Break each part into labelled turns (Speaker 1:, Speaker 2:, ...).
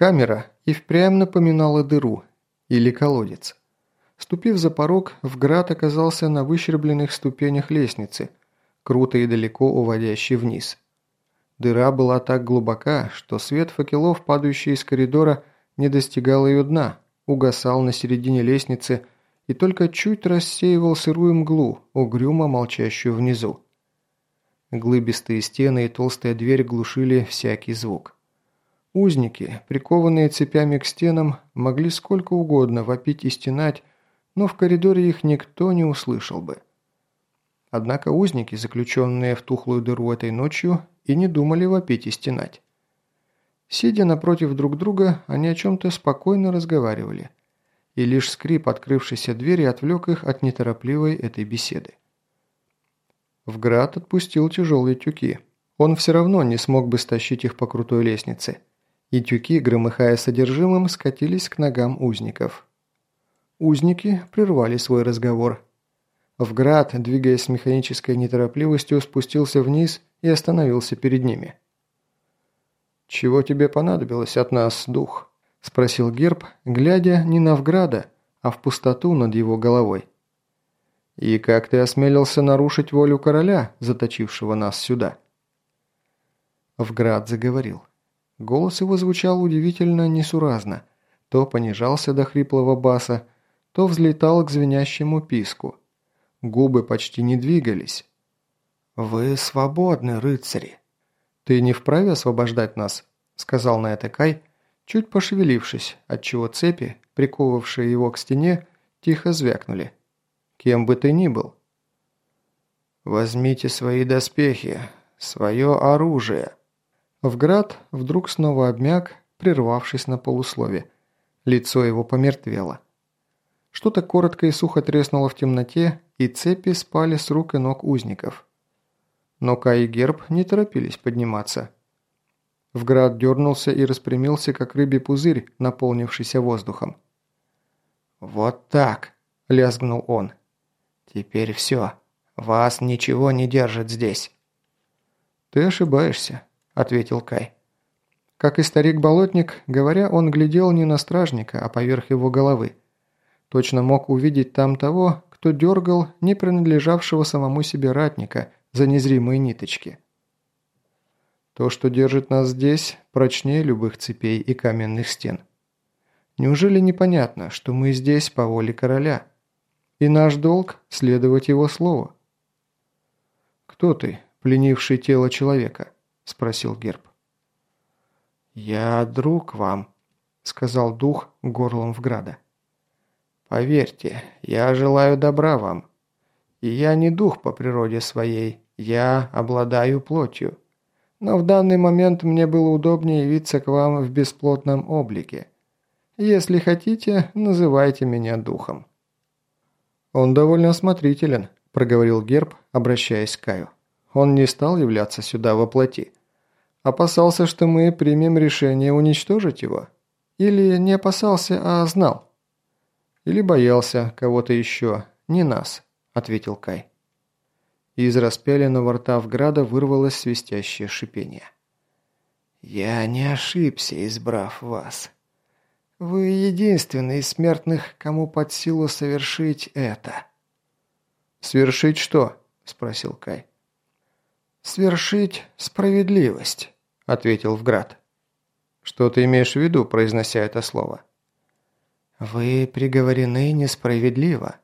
Speaker 1: Камера и впрямь напоминала дыру или колодец. Ступив за порог, Вград оказался на выщербленных ступенях лестницы, круто и далеко уводящей вниз. Дыра была так глубока, что свет факелов, падающий из коридора, не достигал ее дна, угасал на середине лестницы и только чуть рассеивал сырую мглу, угрюмо молчащую внизу. Глыбистые стены и толстая дверь глушили всякий звук. Узники, прикованные цепями к стенам, могли сколько угодно вопить и стенать, но в коридоре их никто не услышал бы. Однако узники, заключенные в тухлую дыру этой ночью, и не думали вопить и стенать. Сидя напротив друг друга, они о чем-то спокойно разговаривали, и лишь скрип открывшейся двери отвлек их от неторопливой этой беседы. Вград отпустил тяжелые тюки. Он все равно не смог бы стащить их по крутой лестнице. И тюки, громыхая содержимым, скатились к ногам узников. Узники прервали свой разговор. Вград, двигаясь с механической неторопливостью, спустился вниз и остановился перед ними. «Чего тебе понадобилось от нас, дух?» – спросил Герб, глядя не на Вграда, а в пустоту над его головой. «И как ты осмелился нарушить волю короля, заточившего нас сюда?» Вград заговорил. Голос его звучал удивительно несуразно. То понижался до хриплого баса, то взлетал к звенящему писку. Губы почти не двигались. «Вы свободны, рыцари!» «Ты не вправе освобождать нас?» – сказал на это Кай, чуть пошевелившись, отчего цепи, приковывавшие его к стене, тихо звякнули. «Кем бы ты ни был». «Возьмите свои доспехи, свое оружие». Вград вдруг снова обмяк, прервавшись на полуслове. Лицо его помертвело. Что-то коротко и сухо треснуло в темноте, и цепи спали с рук и ног узников. Но Кай и Герб не торопились подниматься. Вград дернулся и распрямился, как рыбий пузырь, наполнившийся воздухом. «Вот так!» – лязгнул он. «Теперь все. Вас ничего не держит здесь». «Ты ошибаешься», – ответил Кай. Как и старик-болотник, говоря, он глядел не на стражника, а поверх его головы. Точно мог увидеть там того, кто дергал не принадлежавшего самому себе ратника за незримые ниточки. То, что держит нас здесь, прочнее любых цепей и каменных стен. Неужели непонятно, что мы здесь по воле короля? И наш долг – следовать его слову. «Кто ты, пленивший тело человека?» – спросил Герб. «Я друг вам», – сказал дух горлом Вграда. Поверьте, я желаю добра вам. И я не дух по природе своей, я обладаю плотью. Но в данный момент мне было удобнее явиться к вам в бесплотном облике. Если хотите, называйте меня духом». «Он довольно осмотрителен», – проговорил Герб, обращаясь к Каю. «Он не стал являться сюда во плоти. Опасался, что мы примем решение уничтожить его? Или не опасался, а знал?» «Или боялся кого-то еще, не нас», – ответил Кай. Из распяленного рта Вграда вырвалось свистящее шипение. «Я не ошибся, избрав вас. Вы единственный из смертных, кому под силу совершить это». «Свершить что?» – спросил Кай. «Свершить справедливость», – ответил Вград. «Что ты имеешь в виду, произнося это слово?» «Вы приговорены несправедливо.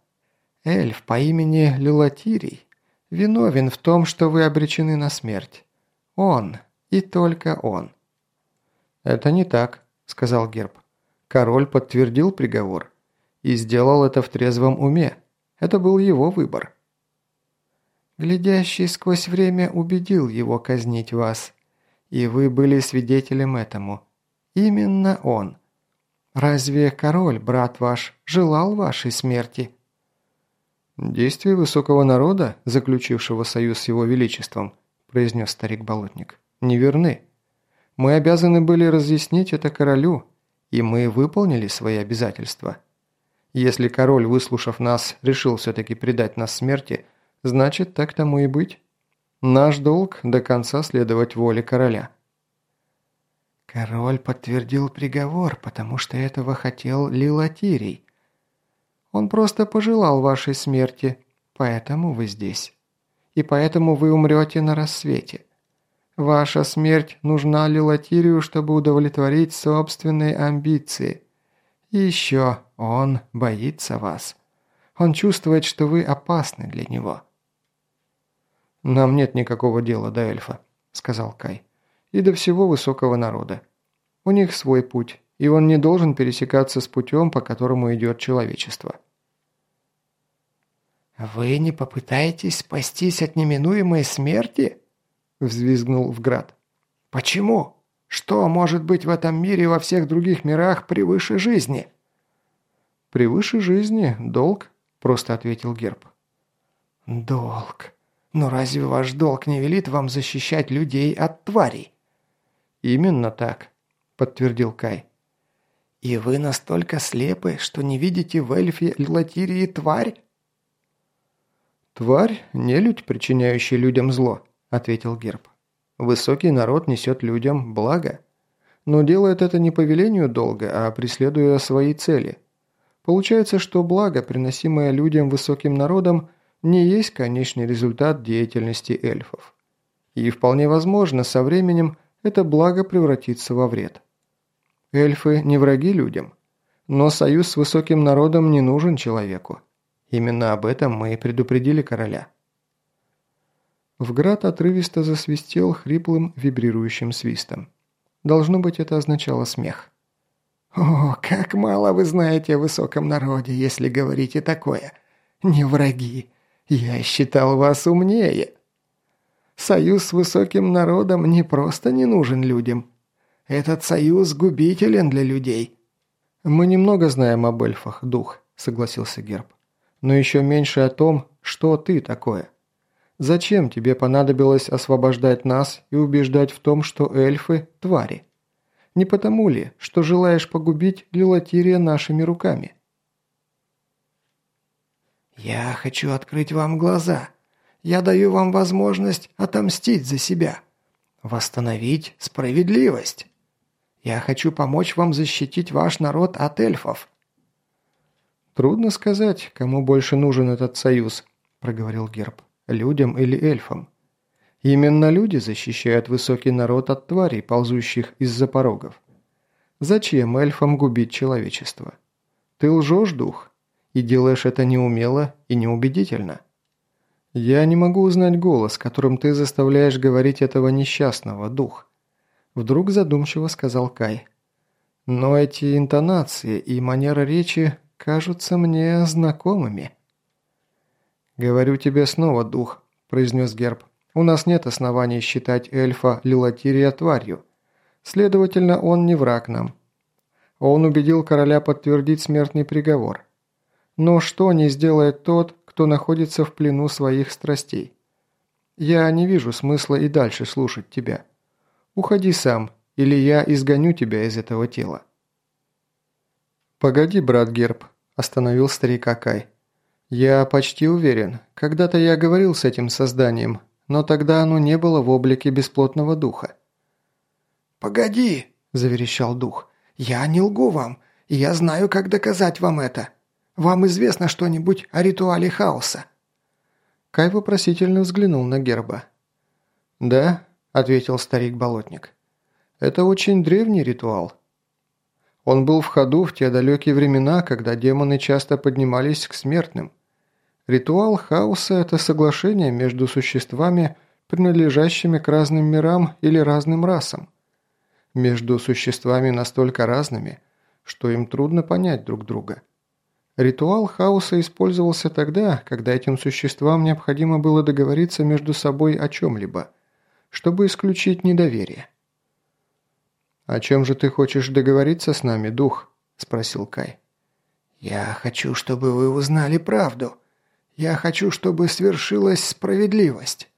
Speaker 1: Эльф по имени Люлатирий виновен в том, что вы обречены на смерть. Он и только он». «Это не так», — сказал Герб. «Король подтвердил приговор и сделал это в трезвом уме. Это был его выбор». «Глядящий сквозь время убедил его казнить вас, и вы были свидетелем этому. Именно он». Разве король, брат ваш, желал вашей смерти?» «Действия высокого народа, заключившего союз с его величеством», произнес старик-болотник, – «неверны. Мы обязаны были разъяснить это королю, и мы выполнили свои обязательства. Если король, выслушав нас, решил все-таки предать нас смерти, значит, так тому и быть. Наш долг до конца следовать воле короля». Король подтвердил приговор, потому что этого хотел Лилатирий. Он просто пожелал вашей смерти, поэтому вы здесь. И поэтому вы умрете на рассвете. Ваша смерть нужна Лилатирию, чтобы удовлетворить собственные амбиции. И еще он боится вас. Он чувствует, что вы опасны для него». «Нам нет никакого дела до эльфа», — сказал Кай. «И до всего высокого народа. У них свой путь, и он не должен пересекаться с путем, по которому идет человечество».
Speaker 2: «Вы не попытаетесь спастись от неминуемой смерти?» – взвизгнул Вград. «Почему? Что может быть в этом мире и во всех других мирах превыше жизни?»
Speaker 1: «Превыше жизни – долг», – просто ответил Герб.
Speaker 2: «Долг. Но разве ваш долг не велит вам защищать людей от тварей?»
Speaker 1: «Именно так», – подтвердил Кай.
Speaker 2: «И вы настолько слепы, что не видите в эльфе Латирии тварь?»
Speaker 1: «Тварь – нелюдь, причиняющая людям зло», – ответил Герб. «Высокий народ несет людям благо. Но делает это не по велению долга, а преследуя свои цели. Получается, что благо, приносимое людям высоким народом, не есть конечный результат деятельности эльфов. И вполне возможно, со временем это благо превратится во вред. Эльфы не враги людям, но союз с высоким народом не нужен человеку. Именно об этом мы и предупредили короля. Вград отрывисто засвистел хриплым вибрирующим свистом. Должно быть, это означало смех.
Speaker 2: «О, как мало вы знаете о высоком народе, если говорите такое. Не враги. Я считал вас умнее. Союз с высоким народом не просто не нужен людям. Этот союз губителен для людей».
Speaker 1: «Мы немного знаем об эльфах, дух», — согласился Герб но еще меньше о том, что ты такое. Зачем тебе понадобилось освобождать нас и убеждать в том, что эльфы – твари? Не потому ли, что желаешь погубить Лилатирия нашими руками?
Speaker 2: «Я хочу открыть вам глаза. Я даю вам возможность отомстить за себя. Восстановить справедливость. Я хочу помочь вам защитить ваш народ от эльфов.
Speaker 1: «Трудно сказать, кому больше нужен этот союз», – проговорил Герб. «Людям или эльфам? Именно люди защищают высокий народ от тварей, ползущих из-за порогов. Зачем эльфам губить человечество? Ты лжешь, дух, и делаешь это неумело и неубедительно. Я не могу узнать голос, которым ты заставляешь говорить этого несчастного, дух». Вдруг задумчиво сказал Кай. «Но эти интонации и манера речи кажутся мне знакомыми». «Говорю тебе снова, дух», – произнес Герб. «У нас нет оснований считать эльфа Лилатирия тварью. Следовательно, он не враг нам. Он убедил короля подтвердить смертный приговор. Но что не сделает тот, кто находится в плену своих страстей? Я не вижу смысла и дальше слушать тебя. Уходи сам, или я изгоню тебя из этого тела». «Погоди, брат Герб», – остановил старика Кай. «Я почти уверен. Когда-то я говорил с этим созданием, но тогда оно не было в облике бесплотного духа».
Speaker 2: «Погоди», – заверещал дух. «Я не лгу вам, и я знаю, как доказать вам это. Вам известно что-нибудь о ритуале хаоса?»
Speaker 1: Кай вопросительно взглянул на герба. «Да», – ответил старик-болотник. «Это очень древний ритуал. Он был в ходу в те далекие времена, когда демоны часто поднимались к смертным. Ритуал хаоса – это соглашение между существами, принадлежащими к разным мирам или разным расам. Между существами настолько разными, что им трудно понять друг друга. Ритуал хаоса использовался тогда, когда этим существам необходимо было договориться между собой о чем-либо, чтобы исключить недоверие. «О чем же ты хочешь договориться с нами, дух?» – спросил Кай.
Speaker 2: «Я хочу, чтобы вы узнали правду. Я хочу, чтобы свершилась справедливость».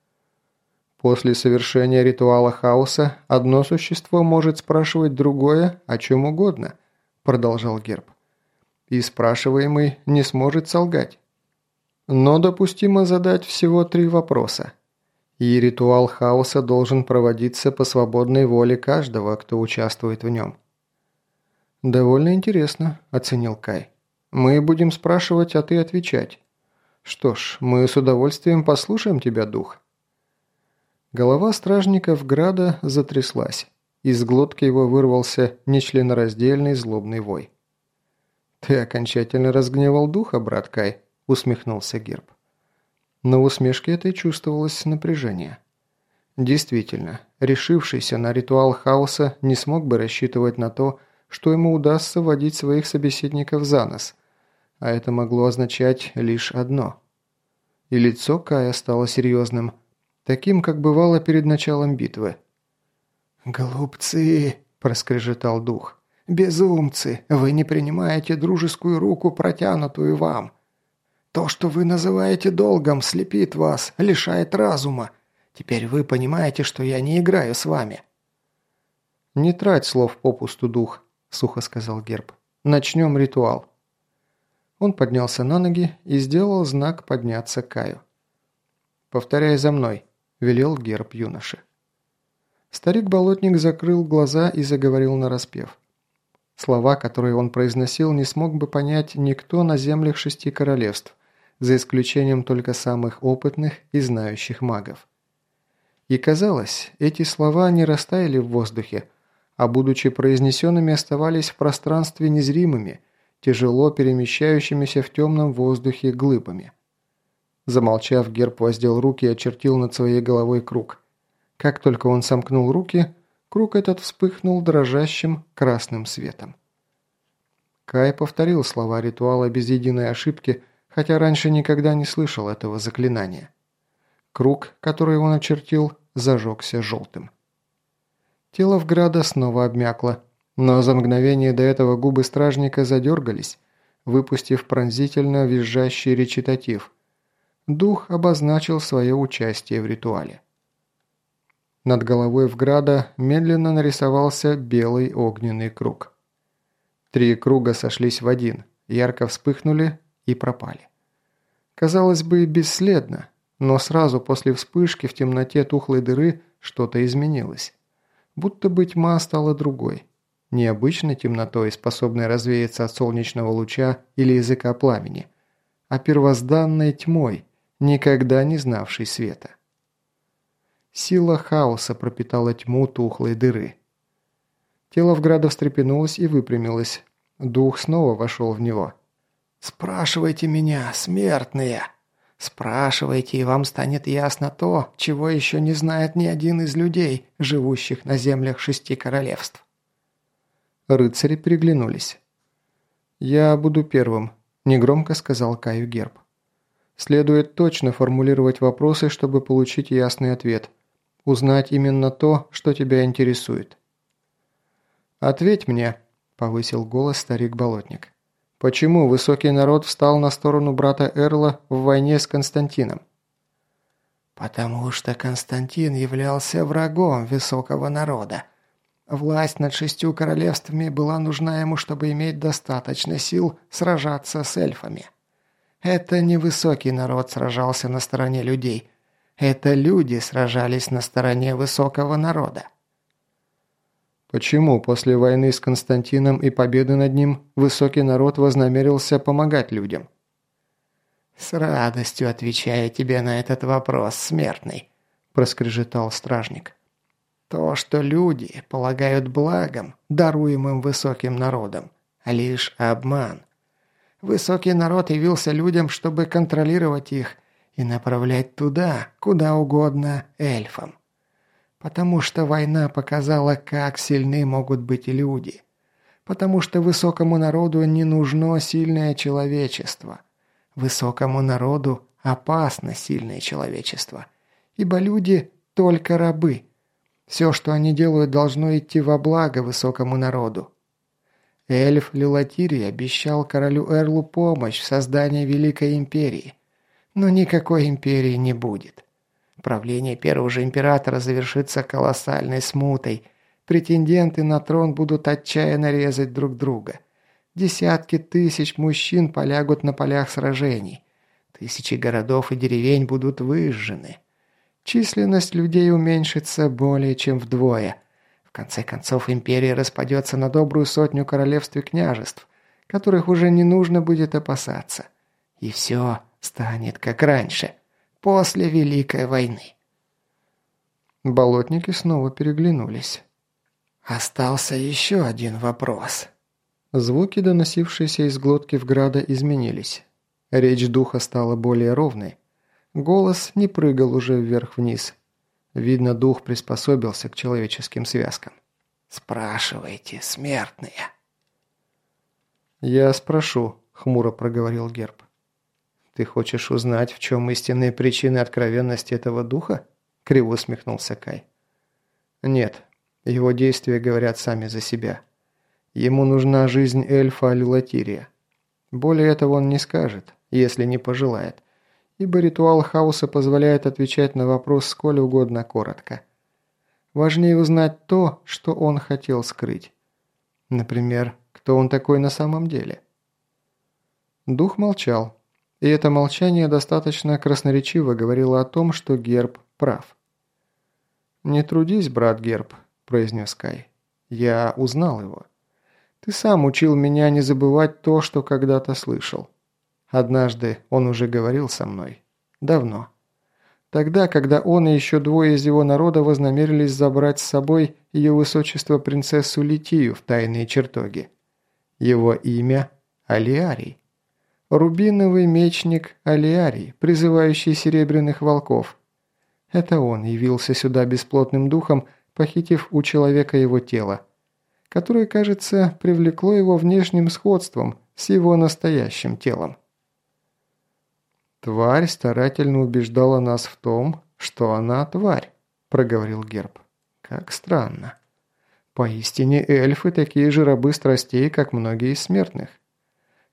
Speaker 1: После совершения ритуала хаоса одно существо может спрашивать другое о чем угодно, продолжал Герб. И спрашиваемый не сможет солгать. Но допустимо задать всего три вопроса. И ритуал хаоса должен проводиться по свободной воле каждого, кто участвует в нем. «Довольно интересно», – оценил Кай. «Мы будем спрашивать, а ты отвечать. Что ж, мы с удовольствием послушаем тебя, дух». Голова стражников Града затряслась. Из глотки его вырвался нечленораздельный злобный вой. «Ты окончательно разгневал духа, брат Кай», – усмехнулся Герб. Но в усмешке этой чувствовалось напряжение. Действительно, решившийся на ритуал хаоса не смог бы рассчитывать на то, что ему удастся водить своих собеседников за нос, а это могло означать лишь одно. И лицо Кая стало серьезным, таким, как бывало перед началом битвы.
Speaker 2: «Глупцы!» – проскрежетал дух. «Безумцы! Вы не принимаете дружескую руку, протянутую вам. То, что вы называете долгом, слепит вас, лишает разума. Теперь вы понимаете, что я не играю с вами».
Speaker 1: «Не трать слов попусту, дух», – сухо сказал Герб. «Начнем ритуал». Он поднялся на ноги и сделал знак подняться Каю. «Повторяй за мной», – велел Герб юноше. Старик-болотник закрыл глаза и заговорил нараспев. Слова, которые он произносил, не смог бы понять никто на землях шести королевств, за исключением только самых опытных и знающих магов. И казалось, эти слова не растаяли в воздухе, а будучи произнесенными оставались в пространстве незримыми, тяжело перемещающимися в темном воздухе глыбами. Замолчав, герб воздел руки и очертил над своей головой круг. Как только он сомкнул руки, круг этот вспыхнул дрожащим красным светом. Кай повторил слова ритуала без единой ошибки, хотя раньше никогда не слышал этого заклинания. Круг, который он очертил, зажегся желтым. Тело Вграда снова обмякло, но за мгновение до этого губы стражника задергались, выпустив пронзительно визжащий речитатив. Дух обозначил свое участие в ритуале. Над головой Вграда медленно нарисовался белый огненный круг. Три круга сошлись в один, ярко вспыхнули и пропали. Казалось бы, бесследно, но сразу после вспышки в темноте тухлой дыры что-то изменилось будто бы тьма стала другой. необычной темнотой, способной развеяться от солнечного луча или языка пламени, а первозданной тьмой, никогда не знавшей света. Сила хаоса пропитала тьму тухлой дыры. Тело Вграда встрепенулось и выпрямилось. Дух снова вошел в него. «Спрашивайте меня, смертные!» Спрашивайте, и вам станет ясно то, чего еще не знает ни один из людей, живущих на землях шести королевств». Рыцари переглянулись. «Я буду первым», – негромко сказал Каю Герб. «Следует точно формулировать вопросы, чтобы получить ясный ответ. Узнать именно то, что тебя интересует». «Ответь мне», – повысил голос старик-болотник. Почему высокий народ встал на сторону брата Эрла в войне с Константином?
Speaker 2: Потому что Константин являлся врагом высокого народа. Власть над шестью королевствами была нужна ему, чтобы иметь достаточно сил сражаться с эльфами. Это не высокий народ сражался на стороне людей. Это люди сражались на стороне высокого народа.
Speaker 1: Почему после войны с Константином и победы над ним высокий народ вознамерился помогать людям?
Speaker 2: «С радостью отвечаю тебе на этот вопрос, смертный», – проскрежетал стражник. «То, что люди полагают благом, даруемым высоким народом, лишь обман. Высокий народ явился людям, чтобы контролировать их и направлять туда, куда угодно эльфам. Потому что война показала, как сильны могут быть люди. Потому что высокому народу не нужно сильное человечество. Высокому народу опасно сильное человечество. Ибо люди только рабы. Все, что они делают, должно идти во благо высокому народу. Эльф Лилатири обещал королю Эрлу помощь в создании Великой Империи. Но никакой империи не будет. Правление первого же императора завершится колоссальной смутой. Претенденты на трон будут отчаянно резать друг друга. Десятки тысяч мужчин полягут на полях сражений. Тысячи городов и деревень будут выжжены. численность людей уменьшится более чем вдвое. В конце концов, империя распадется на добрую сотню королевств и княжеств, которых уже не нужно будет опасаться. И все станет как раньше, после Великой войны.
Speaker 1: Болотники снова переглянулись.
Speaker 2: Остался еще один вопрос.
Speaker 1: Звуки, доносившиеся из глотки Вграда, изменились. Речь духа стала более ровной. Голос не прыгал уже вверх-вниз. Видно, дух приспособился к человеческим связкам.
Speaker 2: «Спрашивайте, смертные».
Speaker 1: «Я спрошу», — хмуро проговорил Герб. «Ты хочешь узнать, в чем истинные причины откровенности этого духа?» — криво усмехнулся Кай. «Нет, его действия говорят сами за себя. Ему нужна жизнь эльфа Алюлатирия. Более этого он не скажет, если не пожелает, ибо ритуал хаоса позволяет отвечать на вопрос сколь угодно коротко. Важнее узнать то, что он хотел скрыть. Например, кто он такой на самом деле. Дух молчал, и это молчание достаточно красноречиво говорило о том, что Герб прав. «Не трудись, брат Герб», – произнес Кай. «Я узнал его. Ты сам учил меня не забывать то, что когда-то слышал. Однажды он уже говорил со мной. Давно. Тогда, когда он и еще двое из его народа вознамерились забрать с собой ее высочество принцессу Литию в тайные чертоги. Его имя – Алиарий. Рубиновый мечник Алиарий, призывающий серебряных волков. Это он явился сюда бесплотным духом, похитив у человека его тело которое, кажется, привлекло его внешним сходством с его настоящим телом. «Тварь старательно убеждала нас в том, что она тварь», – проговорил Герб. «Как странно. Поистине эльфы такие же рабы страстей, как многие из смертных.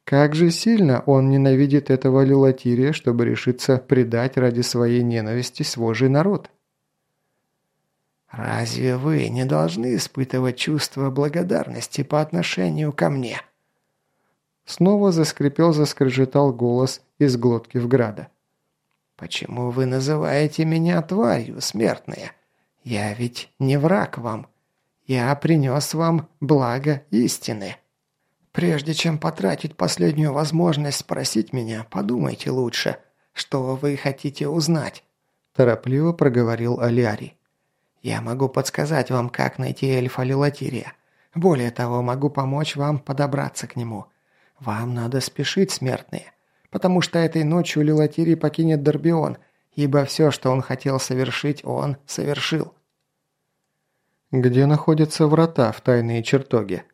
Speaker 1: Как же сильно он ненавидит этого Лилатирия, чтобы решиться предать ради своей ненависти свой народ».
Speaker 2: «Разве вы не должны испытывать чувство благодарности по отношению ко мне?»
Speaker 1: Снова заскрипел, заскрежетал голос из глотки Вграда.
Speaker 2: «Почему вы называете меня тварью, смертная? Я ведь не враг вам. Я принес вам благо истины. Прежде чем потратить последнюю возможность спросить меня, подумайте лучше, что вы хотите узнать», торопливо проговорил Алиарий. Я могу подсказать вам, как найти эльфа Лилатирия. Более того, могу помочь вам подобраться к нему. Вам надо спешить, смертные, потому что этой ночью Лилатирий покинет Дорбион, ибо все, что он хотел совершить, он совершил».
Speaker 1: «Где находятся врата в тайные чертоги?»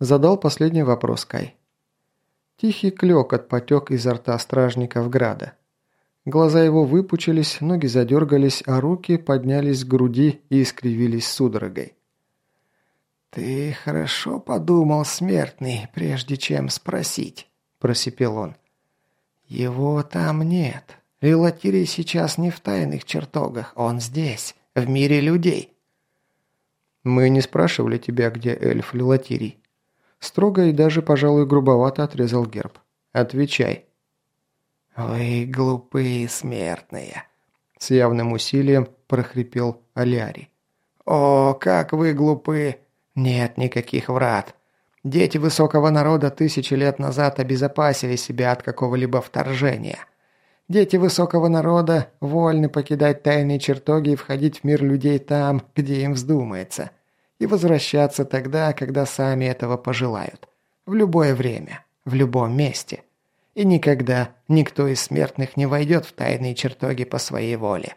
Speaker 1: Задал последний вопрос Кай. Тихий клёкот потек изо рта стражников Града. Глаза его выпучились, ноги задергались, а руки поднялись к груди и искривились судорогой.
Speaker 2: «Ты хорошо подумал, смертный, прежде чем спросить», – просипел он. «Его там нет. Лилатирий сейчас не в тайных чертогах, он здесь, в мире людей».
Speaker 1: «Мы не спрашивали тебя, где эльф Лилатирий». Строго и даже, пожалуй, грубовато отрезал герб. «Отвечай».
Speaker 2: «Вы глупые смертные!»
Speaker 1: С явным усилием прохрипел Аляри.
Speaker 2: «О, как вы глупы! Нет никаких врат. Дети высокого народа тысячи лет назад обезопасили себя от какого-либо вторжения. Дети высокого народа вольны покидать тайные чертоги и входить в мир людей там, где им вздумается, и возвращаться тогда, когда сами этого пожелают. В любое время, в любом месте и никогда никто из смертных не войдет в тайные чертоги по своей воле.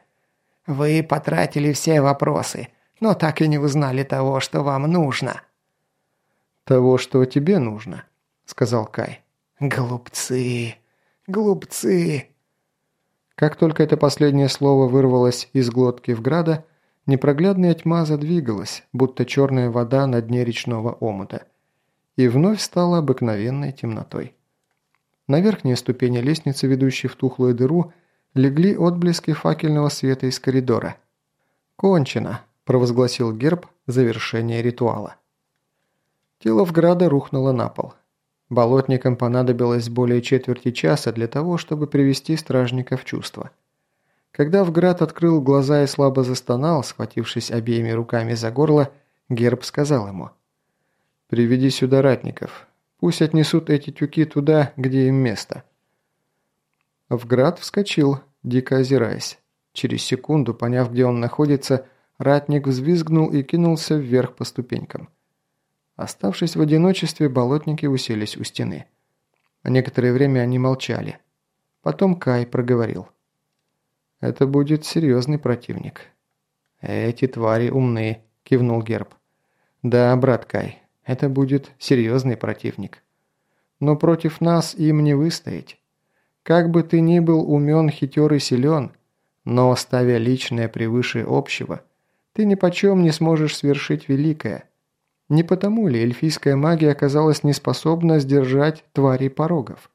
Speaker 2: Вы потратили все вопросы, но так и не узнали того, что вам нужно».
Speaker 1: «Того, что тебе нужно», — сказал Кай.
Speaker 2: «Глупцы! Глупцы!»
Speaker 1: Как только это последнее слово вырвалось из глотки Вграда, непроглядная тьма задвигалась, будто черная вода на дне речного омута, и вновь стала обыкновенной темнотой. На верхней ступени лестницы, ведущей в тухлую дыру, легли отблески факельного света из коридора. «Кончено», – провозгласил герб завершение ритуала. Тело Вграда рухнуло на пол. Болотникам понадобилось более четверти часа для того, чтобы привести стражника в чувство. Когда Вград открыл глаза и слабо застонал, схватившись обеими руками за горло, Герб сказал ему. «Приведи сюда ратников. Пусть отнесут эти тюки туда, где им место». Вград вскочил, дико озираясь. Через секунду, поняв, где он находится, ратник взвизгнул и кинулся вверх по ступенькам. Оставшись в одиночестве, болотники уселись у стены. Некоторое время они молчали. Потом Кай проговорил. «Это будет серьезный противник». «Эти твари умны», – кивнул Герб. «Да, брат Кай, это будет серьезный противник. Но против нас им не выстоять. Как бы ты ни был умен, хитер и силен, но, ставя личное превыше общего, ты ни почем не сможешь свершить великое. Не потому ли эльфийская магия оказалась неспособна сдержать тварей порогов?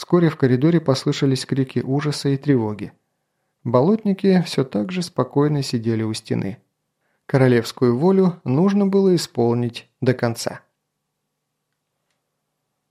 Speaker 1: Вскоре в коридоре послышались крики ужаса и тревоги. Болотники все так же спокойно сидели у стены. Королевскую волю нужно было исполнить до конца.